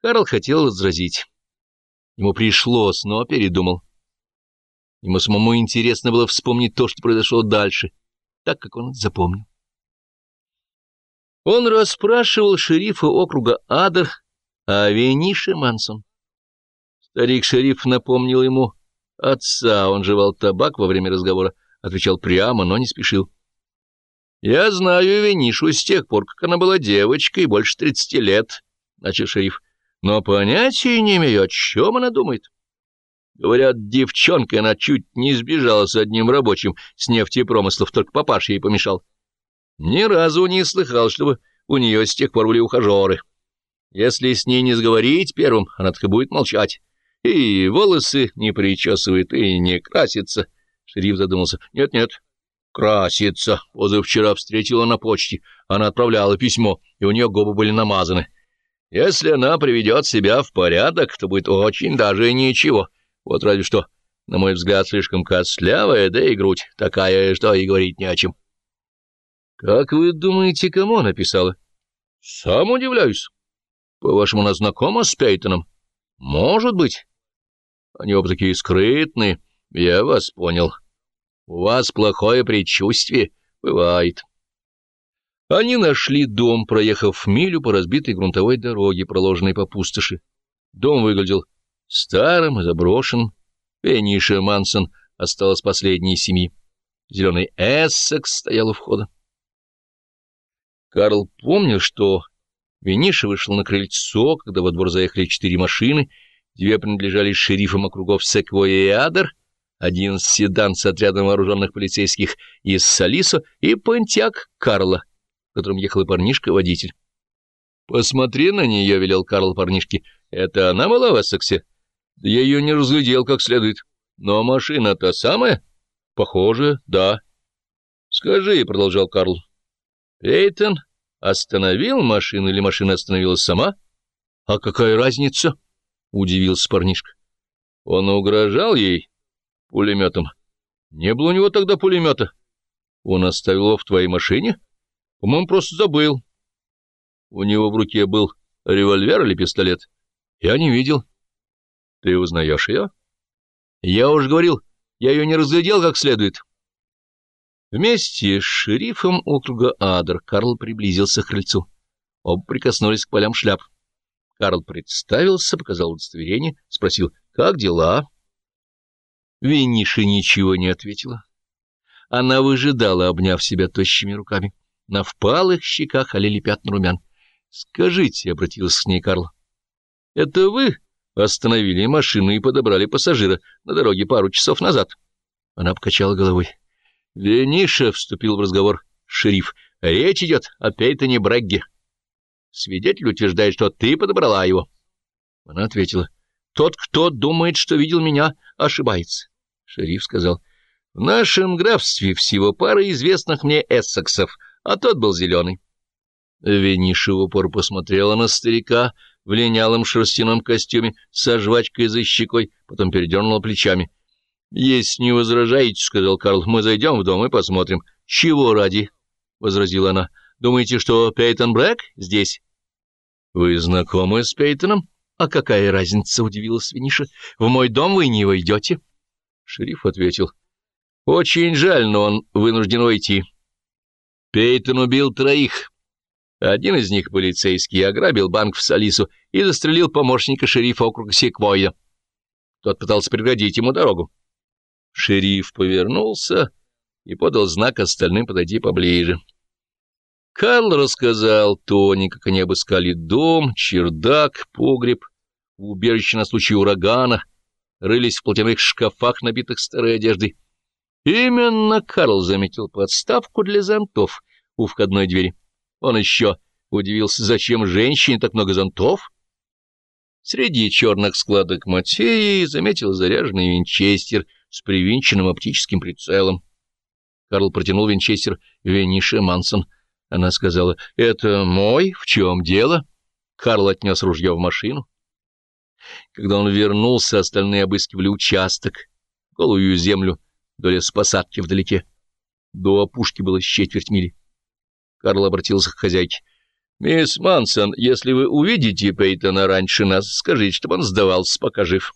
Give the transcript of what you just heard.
Карл хотел возразить. Ему пришлось, но передумал. Ему самому интересно было вспомнить то, что произошло дальше, так как он запомнил. Он расспрашивал шерифа округа Адер о Венише Мансон. Старик-шериф напомнил ему отца, он жевал табак во время разговора, отвечал прямо, но не спешил. «Я знаю Венишу с тех пор, как она была девочкой, больше тридцати лет», — начал шериф, — «но понятия не имею, о чем она думает». Говорят, девчонка она чуть не сбежала с одним рабочим с нефтепромыслов, только папаша ей помешал. Ни разу не слыхал, чтобы у нее с тех пор были ухажеры. Если с ней не сговорить первым, она так и будет молчать. И волосы не причесывает, и не красится. Шериф задумался. Нет-нет, красится. Позавчера встретила на почте. Она отправляла письмо, и у нее губы были намазаны. Если она приведет себя в порядок, то будет очень даже ничего. Вот разве что, на мой взгляд, слишком костлявая, да и грудь такая, что и говорить не о чем. Как вы думаете, кому она писала? Сам удивляюсь. По-вашему, она знакома с Пейтоном? Может быть. Они оба такие скрытные. Я вас понял. У вас плохое предчувствие. Бывает. Они нашли дом, проехав милю по разбитой грунтовой дороге, проложенной по пустоши. Дом выглядел старым и заброшенным. Пенниша Мансон осталась последней семьи. Зеленый Эссекс стоял у входа. Карл помнил, что Вениша вышел на крыльцо, когда во двор заехали четыре машины, две принадлежали шерифам округов Секвоя и Адер, один седан с отрядом вооруженных полицейских из Салисо и понтяк Карла, в котором ехал и парнишка-водитель. «Посмотри на нее», — велел Карл парнишке. «Это она была в Эссексе?» «Я ее не разглядел как следует. Но машина та самая?» «Похоже, да». «Скажи», — продолжал Карл, Рейтон остановил машину или машина остановилась сама? — А какая разница? — удивился парнишка. — Он угрожал ей пулеметом. Не было у него тогда пулемета. Он оставил его в твоей машине? По-моему, просто забыл. У него в руке был револьвер или пистолет? Я не видел. Ты узнаешь ее? Я уже говорил, я ее не разглядел как следует. Вместе с шерифом округа Адер Карл приблизился к крыльцу. Оба прикоснулись к полям шляп. Карл представился, показал удостоверение, спросил, как дела? Винниша ничего не ответила. Она выжидала, обняв себя тощими руками. На впалых щеках олели пятна румян. — Скажите, — обратился к ней Карл, — это вы остановили машину и подобрали пассажира на дороге пару часов назад? Она покачала головой. Вениша вступил в разговор шериф. Речь идет о Пейтоне Брегге. Свидетель утверждает, что ты подобрала его. Она ответила. Тот, кто думает, что видел меня, ошибается. Шериф сказал. В нашем графстве всего пара известных мне эссексов, а тот был зеленый. Вениша в упор посмотрела на старика в линялом шерстяном костюме со жвачкой за щекой, потом передернула плечами. — Если не возражаете, — сказал Карл, — мы зайдем в дом и посмотрим. — Чего ради? — возразила она. — Думаете, что Пейтон Брэк здесь? — Вы знакомы с Пейтоном? — А какая разница? — удивилась Виниша. — В мой дом вы не войдете. Шериф ответил. — Очень жаль, но он вынужден войти. Пейтон убил троих. Один из них, полицейский, ограбил банк в Салису и застрелил помощника шерифа округа Секвойя. Тот пытался преградить ему дорогу. Шериф повернулся и подал знак остальным подойти поближе. Карл рассказал Тони, как они обыскали дом, чердак, погреб, убежище на случай урагана, рылись в платяных шкафах, набитых старой одеждой. Именно Карл заметил подставку для зонтов у входной двери. Он еще удивился, зачем женщине так много зонтов. Среди черных складок материи заметил заряженный винчестер — с привинченным оптическим прицелом. Карл протянул винчестер Венише Мансон. Она сказала, «Это мой? В чем дело?» Карл отнес ружье в машину. Когда он вернулся, остальные обыскивали участок, голую землю до лесопосадки вдалеке. До опушки было четверть мили. Карл обратился к хозяйке. «Мисс Мансон, если вы увидите Пейтона раньше нас, скажите, чтобы он сдавался, пока жив».